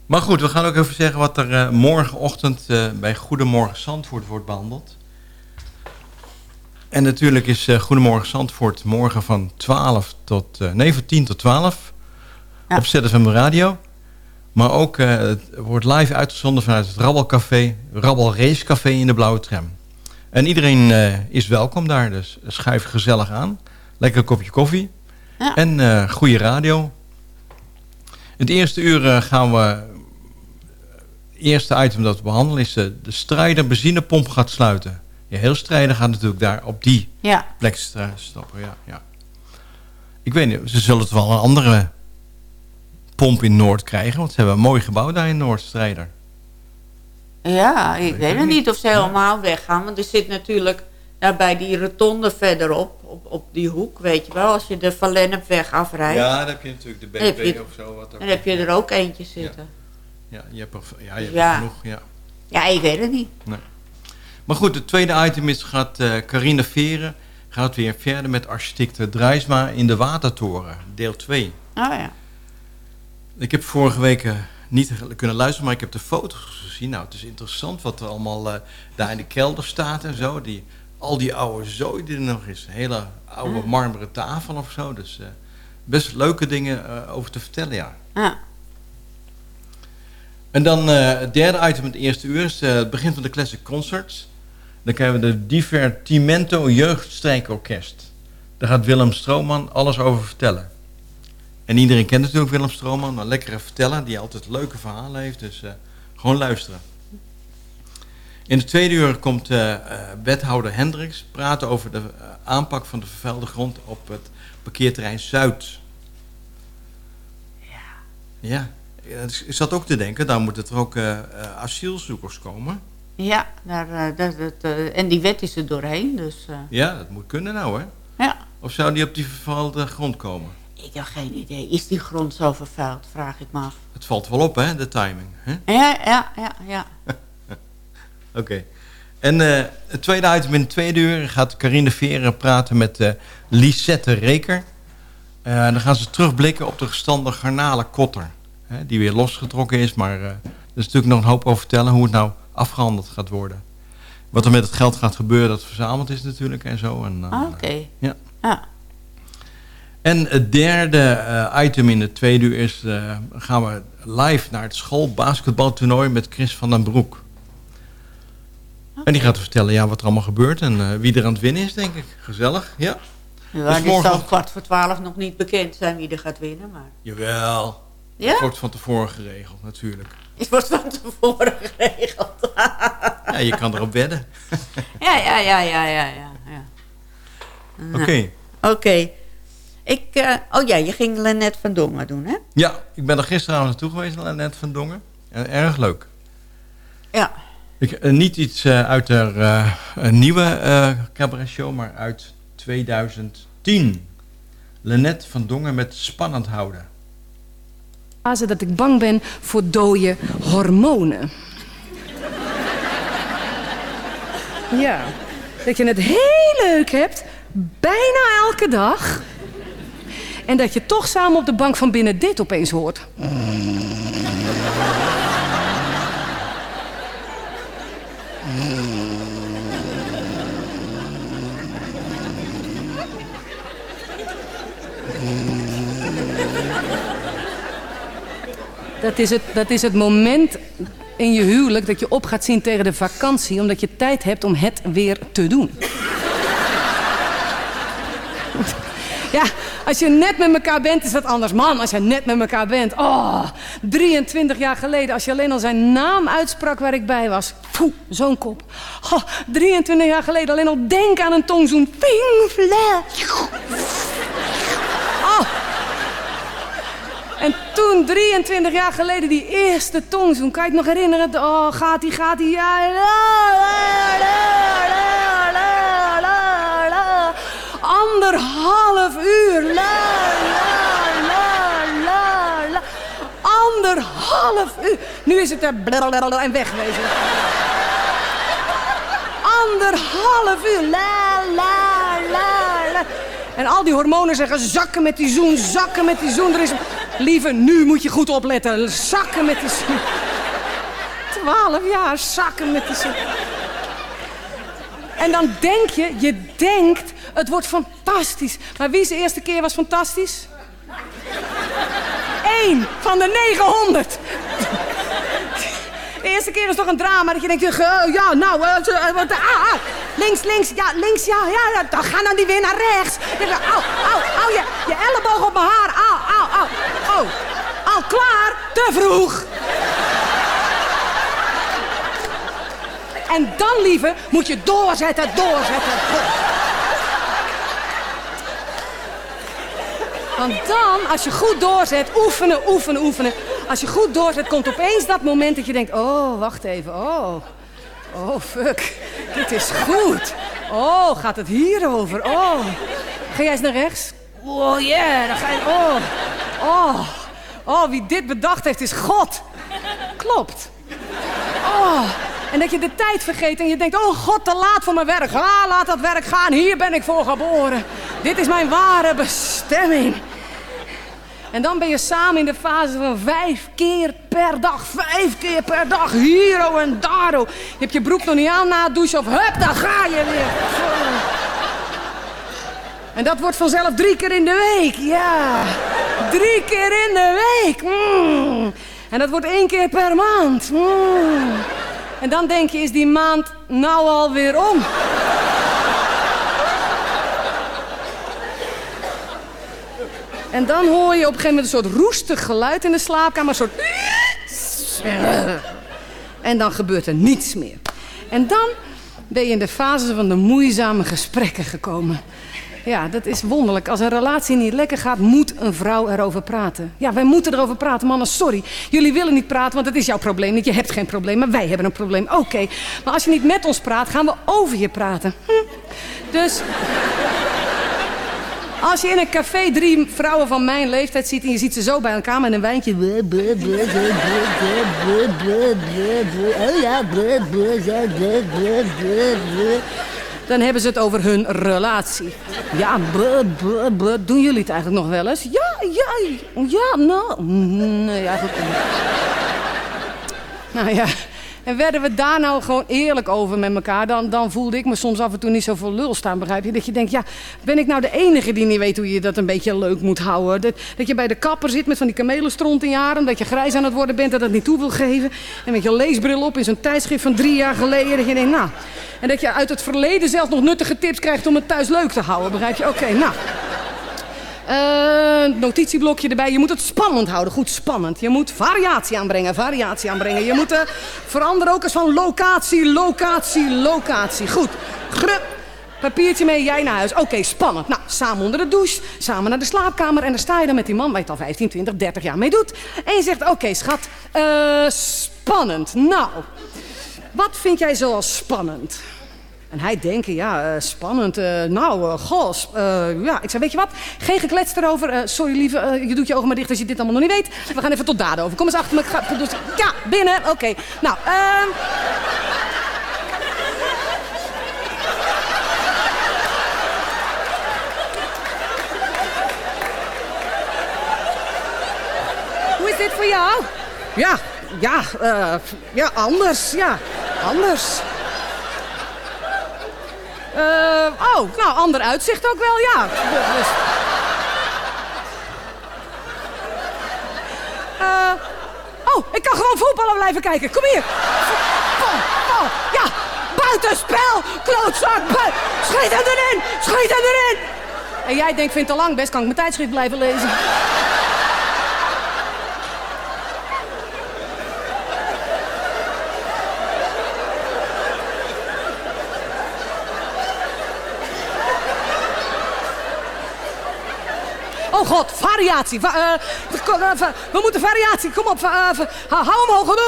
G: Maar goed, we gaan ook even zeggen wat er eh, morgenochtend bij Goedemorgen Zandvoort wordt behandeld. En natuurlijk is Goedemorgen Zandvoort morgen van 12 tot, nee, van 10 tot 12 op ZFM Radio. Maar ook eh, het wordt live uitgezonden vanuit het Rabbelcafé, Rabbel Racecafé in de Blauwe Tram. En iedereen eh, is welkom daar, dus schuif gezellig aan. Lekker een kopje koffie. En eh goede radio. Het eerste uur gaan we... Het eerste item dat we behandelen is de strijder benzinepomp gaat sluiten. Ja, heel strijder gaat natuurlijk daar op die
H: Ja.
G: plek stoppen. Ja, ja. Ik weet niet, ze zullen het wel een andere pomp in Noord krijgen. Want ze hebben een mooi gebouw daar in Noord, strijder.
H: ja, ik
G: Weet
H: het
G: niet.
H: of ze helemaal weggaan. Want er zit natuurlijk daar bij die rotonde verderop, op, op die hoek, weet je wel. Als je de Van Lennepweg afrijdt.
G: Ja, dan heb je natuurlijk de BB of zo, wat
H: Dan heb je er ook eentje zitten.
G: Ja, je hebt er, ja, je hebt
H: Ja.
G: er genoeg. Ja.
H: Ja, ik weet het niet.
G: Nee. Maar goed, het tweede item is, gaat eh Carine Veren gaat weer verder met architect Drijsma in de Watertoren, deel 2.
H: Oh ja.
G: Ik heb vorige week eh, niet kunnen luisteren, maar ik heb de foto's gezien. Nou, het is interessant wat er allemaal eh, daar in de kelder staat en zo. Die, al die oude zooi die er nog is. Hele oude
H: Ah.
G: marmeren tafel of zo. Dus eh, best leuke dingen over te vertellen, ja.
H: Ja.
G: En dan het derde item, het eerste uur, is het begin van de Classic Concerts. Dan krijgen we de Divertimento Jeugdstrijkorkest. Daar gaat Willem Strooman alles over vertellen. En iedereen kent natuurlijk Willem Strooman, maar lekkere vertellen, die altijd leuke verhalen heeft. Dus eh, gewoon luisteren. In de tweede uur komt eh, eh, wethouder Hendricks praten over de aanpak van de vervuilde grond op het parkeerterrein Zuid. Ja. Ja, ik zat ook te denken, daar moeten er ook asielzoekers komen.
H: Ja, daar, dat, dat, en die wet is er doorheen. Dus
G: Ja, dat moet kunnen nou, hè?
H: ja,
G: Of zou die op die vervuilde grond komen?
H: Ik heb geen idee. Is die grond zo vervuild, vraag ik me af.
G: Het valt wel op, hè, de timing. Hè?
H: Ja, ja, ja, ja. *laughs*
G: Oké. En eh, het tweede item in het tweede uur gaat Carine Veren praten met eh, Lisette Reker. Eh, dan gaan ze terugblikken op de gestande garnalenkotter. Hè, die weer losgetrokken is, maar er is natuurlijk nog een hoop over vertellen hoe het nou afgehandeld gaat worden. Wat er met het geld gaat gebeuren, dat verzameld is natuurlijk en zo. En,
H: Ah, Oké.
G: ja.
H: Ja.
G: En het derde eh, item in het tweede uur is... eh, gaan we live naar het schoolbasketbaltoernooi met Chris van den Broek. En die gaat vertellen ja, wat er allemaal gebeurt en eh, wie er aan het winnen is, denk ik. Gezellig, ja.
H: Ja,
G: Dus morgen-
H: zal kwart voor twaalf nog niet bekend zijn wie er gaat winnen. Maar
G: Jawel.
H: Ja?
G: Het wordt van tevoren geregeld, natuurlijk.
H: het wordt van tevoren *laughs* geregeld.
G: Ja, je kan erop wedden.
H: ja, ja, ja, ja, ja, ja. ja. Nou,
G: Oké.
H: Oké. Ik, eh, oh ja, je ging Lennet van Dongen doen, hè?
G: Ja, ik ben er gisteravond naartoe geweest, net van Dongen. En erg leuk.
H: Ja.
G: Ik, eh, niet iets eh, uit de eh, een nieuwe eh cabaret show, maar uit 2010. Lennet van Dongen met Spannend Houden.
R: dat ik bang ben voor dode hormonen. Ja, dat je het heel leuk hebt, bijna elke dag. En dat je toch samen op de bank van binnen dit opeens hoort. Dat is, het, dat is het moment in je huwelijk dat je op gaat zien tegen de vakantie, omdat je tijd hebt om het weer te doen. Ja, als je net met elkaar bent, is dat anders. Man, als je net met elkaar bent. Oh, 23 jaar geleden, als je alleen al zijn naam uitsprak waar ik bij was. Zo'n kop. Oh, 23 jaar geleden, alleen al denk aan een tongzoen. Ping. Oh. En toen, 23 jaar geleden, die eerste tongzoen. Kan je het nog herinneren? Oh, gaat die, gaat die. Ja, la, la. Anderhalf uur. La, la, la, la, la. Anderhalf uur. Nu is het er blablabla en wegwezen. Anderhalf uur. La, la, la, la. En al die hormonen zeggen zakken met die zoen, zakken met die zoen. Er is... Lieve, nu moet je goed opletten. Zakken met die zoen. Twaalf jaar, zakken met die zoen. En dan denk je, je denkt, het wordt fantastisch. Maar wie zijn eerste keer was fantastisch? Eén van de 900. De eerste keer is toch een drama dat je denkt, eh, ja, nou, eh, eh, ah, ah, links, links, ja, links, ja, ja, dan ga dan die weer naar rechts. Au, au, au, je, je elleboog op mijn haar, au, au, au, oh, al klaar, te vroeg. En dan, lieve, moet je doorzetten, doorzetten. Want dan, als je goed doorzet, oefenen, oefenen, oefenen. Als je goed doorzet, komt opeens dat moment dat je denkt... Oh, wacht even, oh. Oh, fuck. Dit is goed. Oh, gaat het hierover? Oh. Ga jij eens naar rechts? Oh, yeah. Dan ga je... Oh. Oh. Oh, wie dit bedacht heeft is God. Klopt. Oh. En dat je de tijd vergeet en je denkt, oh god, te laat voor mijn werk. Ah, laat dat werk gaan, hier ben ik voor geboren. Dit is mijn ware bestemming. En dan ben je samen in de fase van vijf keer per dag. Vijf keer per dag, hiero en daro. Je hebt je broek nog niet aan na het douchen of hup, daar ga je weer. En dat wordt vanzelf drie keer in de week, ja. Drie keer in de week. Mm. En dat wordt één keer per maand. Mm. En dan denk je, is die maand nou alweer om? En dan hoor je op een gegeven moment een soort roestig geluid in de slaapkamer. Een soort... En dan gebeurt er niets meer. En dan ben je in de fase van de moeizame gesprekken gekomen. Ja, dat is wonderlijk. Als een relatie niet lekker gaat, moet een vrouw erover praten. Ja, wij moeten erover praten, mannen. Sorry. Jullie willen niet praten, want het is jouw probleem. Je hebt geen probleem, maar wij hebben een probleem. Oké. Maar als je niet met ons praat, gaan we over je praten. Hm. Dus... Als je in een café drie vrouwen van mijn leeftijd ziet en je ziet ze zo bij elkaar met een wijntje. Oh ja, dan hebben ze het over hun relatie. Ja, doen jullie het eigenlijk nog wel eens? Ja, ja, ja, nou, nee, eigenlijk niet. Nou ja, en werden we daar nou gewoon eerlijk over met elkaar, dan, dan voelde ik me soms af en toe niet zo voor lul staan, begrijp je? Dat je denkt, ja, ben ik nou de enige die niet weet hoe je dat een beetje leuk moet houden? Dat, dat je bij de kapper zit met van die kamelenstront in jaren, dat je grijs aan het worden bent en dat niet toe wil geven. En met je leesbril op in zo'n tijdschrift van drie jaar geleden, dat je denkt, nou... En dat je uit het verleden zelfs nog nuttige tips krijgt om het thuis leuk te houden, begrijp je? Oké, nou... Eh, notitieblokje erbij. Je moet het spannend houden. Goed spannend. Je moet variatie aanbrengen. Variatie aanbrengen. Je moet uh, veranderen ook eens van locatie, locatie, locatie. Goed. Grup. Papiertje mee, jij naar huis. Oké, spannend. Nou, samen onder de douche, samen naar de slaapkamer. En dan sta je dan met die man waar je het al 15, 20, 30 jaar mee doet. En je zegt, oké schat, eh, spannend. Nou, wat vind jij zoals spannend? En hij denkt, ja, uh, spannend. Uh, nou, uh, goh, ja. Ik zei, weet je wat? Geen geklets erover. sorry, lieve, je doet je ogen maar dicht als je dit allemaal nog niet weet. We gaan even tot daden over. Kom eens achter me. Dus, ja, binnen. Oké. Nou, ehm... Hoe is dit voor jou? Ja, ja, ja, anders, ja, anders. Uh, oh, nou, ander uitzicht ook wel, ja. Uh, oh, ik kan gewoon voetballen blijven kijken. Kom hier. Oh, oh, ja, buitenspel. Klootzak. Schiet hem erin. Schiet hem erin. En jij denkt, vind het te lang. Best kan ik mijn tijdschrift blijven lezen. Variatie. Va uh, we moeten variatie. Kom op. Uh, hou omhoog. Uh,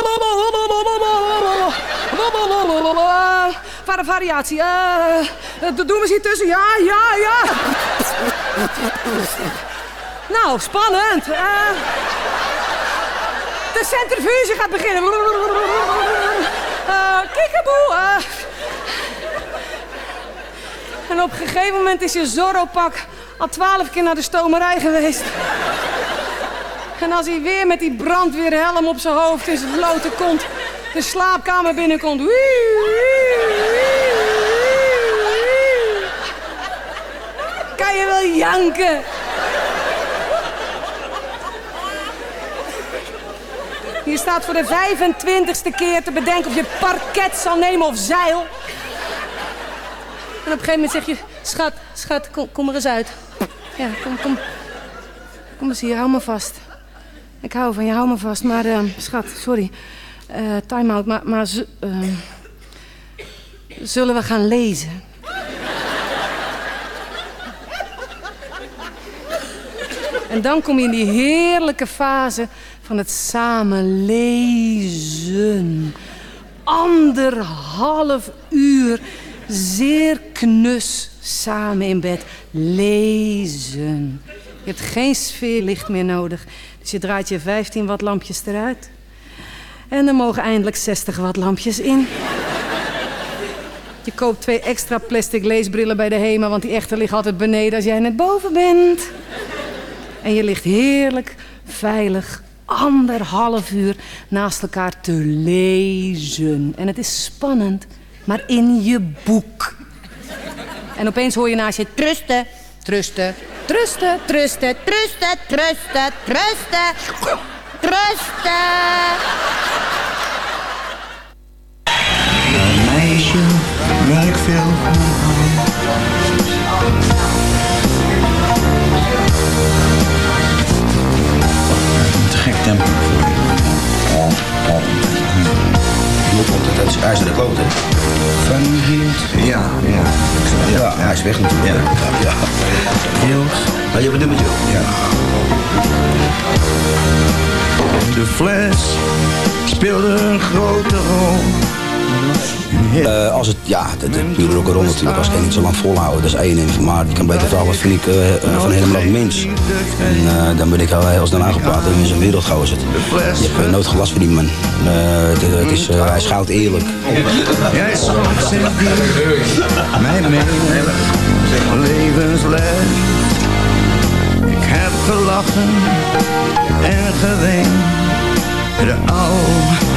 R: variatie. Doen we eens hier tussen. Ja, ja, ja. nou, spannend. de centrifuge gaat beginnen. Uh. En op een gegeven moment is je Zorro-pak al twaalf keer naar de stomerij geweest. En als hij weer met die brandweerhelm op zijn hoofd in zijn blote kont de slaapkamer binnenkomt. Kan je wel janken? Je staat voor de 25ste keer te bedenken of je parket zal nemen of zeil. En op een gegeven moment zeg je, schat, schat, kom, kom er eens uit. Ja, kom, kom. Kom eens hier, hou me vast. Ik hou van je, hou me vast. Maar, eh, schat, sorry. Eh time-out, maar, maar eh, zullen we gaan lezen? En dan kom je in die heerlijke fase van het samen lezen. Anderhalf uur zeer knus samen in bed lezen. Je hebt geen sfeerlicht meer nodig. Dus je draait je 15 watt lampjes eruit. En er mogen eindelijk 60 watt lampjes in. Je koopt twee extra plastic leesbrillen bij de HEMA... want die echte liggen altijd beneden als jij net boven bent. En je ligt heerlijk, veilig, anderhalf uur naast elkaar te lezen. En het is spannend, maar in je boek. En opeens hoor je naast je trusten, trusten, trusten, trusten, trusten, trusten, trusten, trusten.
S: Een meisje waar ik veel van hou. Te gek tempo voor
T: Je moet altijd uit zijn ijzeren kloot, hè?
S: Van Hield. Ja, ja.
T: Ja, hij is weg natuurlijk. Ja. ja.
S: Hield.
T: Maar je hebt een nummertje.
S: Ja. De fles speelde een grote rol.
T: Eh, als het, ja, het is puur rock rol natuurlijk. Als ik niet zo lang volhouden, dat is één. Maar ik kan beter vragen, wat vind ik eh, van helemaal een mens? En dan ben ik al heel snel aangepraat en in zijn wereld gehouden. Je hebt nooit gelast van die man. Het, is, hij schouwt eerlijk.
S: Jij die, mijn levensles. Ik heb gelachen en geweend, de oude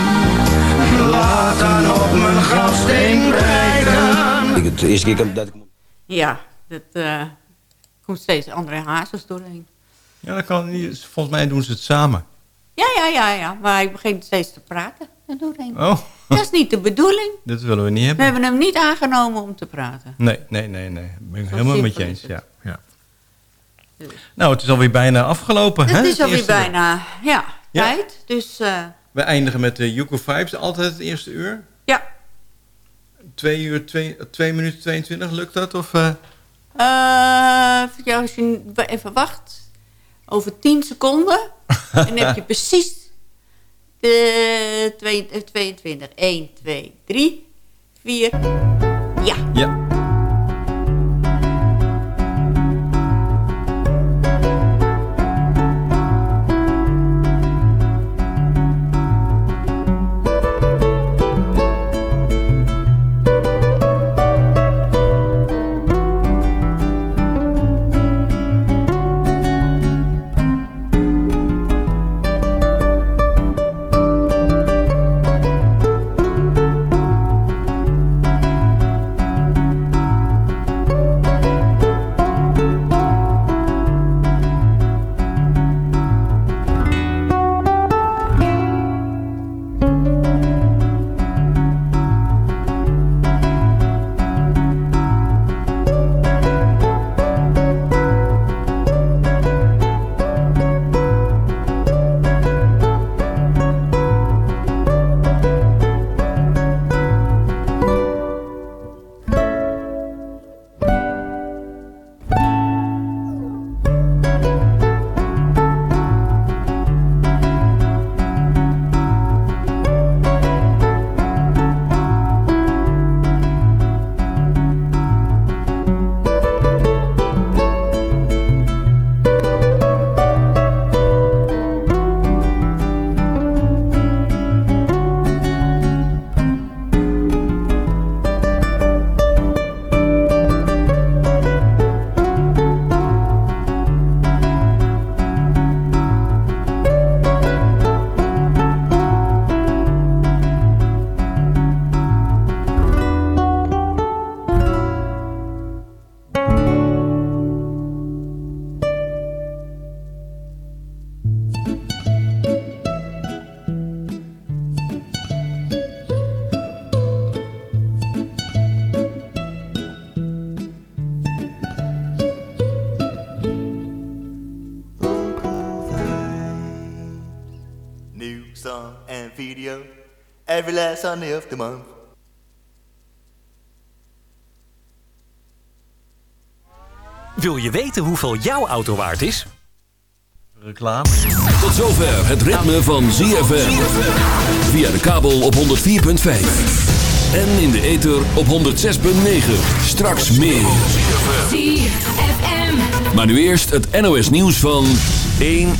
S: Mijn grafsteen.
T: Ik, de eerste keer dat- dat ik...
H: Ja, dat eh, komt steeds André Hazes doorheen.
G: Ja, dat kan niet. Volgens mij doen ze het samen.
H: Ja, ja, ja, ja. Maar hij begint steeds te praten er doorheen.
G: Oh, *laughs*
H: Dat is niet de bedoeling.
G: dat willen we niet
H: We
G: hebben.
H: hebben hem niet aangenomen om te praten.
G: Nee, nee, nee, nee. Ben ik helemaal met je eens. Ja, ja. Nou, het is alweer bijna afgelopen. hè,
H: Het is alweer bijna ja,
G: Ja.
H: tijd. Dus eh,
G: We eindigen met de Yuko Vibes. Altijd het eerste uur.
H: Ja.
G: Twee uur, twee, twee minuten 22. Lukt dat? Of,
H: voor jou, als je even wacht. Over 10 seconden. *laughs* en dan heb je precies de twee- eh, 22. 1, 2, 3, 4. Ja.
G: Ja.
U: Every last Sunday of the month.
V: Wil je weten hoeveel jouw auto waard is?
G: Reclame.
D: Tot zover het ritme van ZFM. Via de kabel op 104.5. En in de ether op 106.9. Straks meer. Maar nu eerst het NOS nieuws van 1 uur.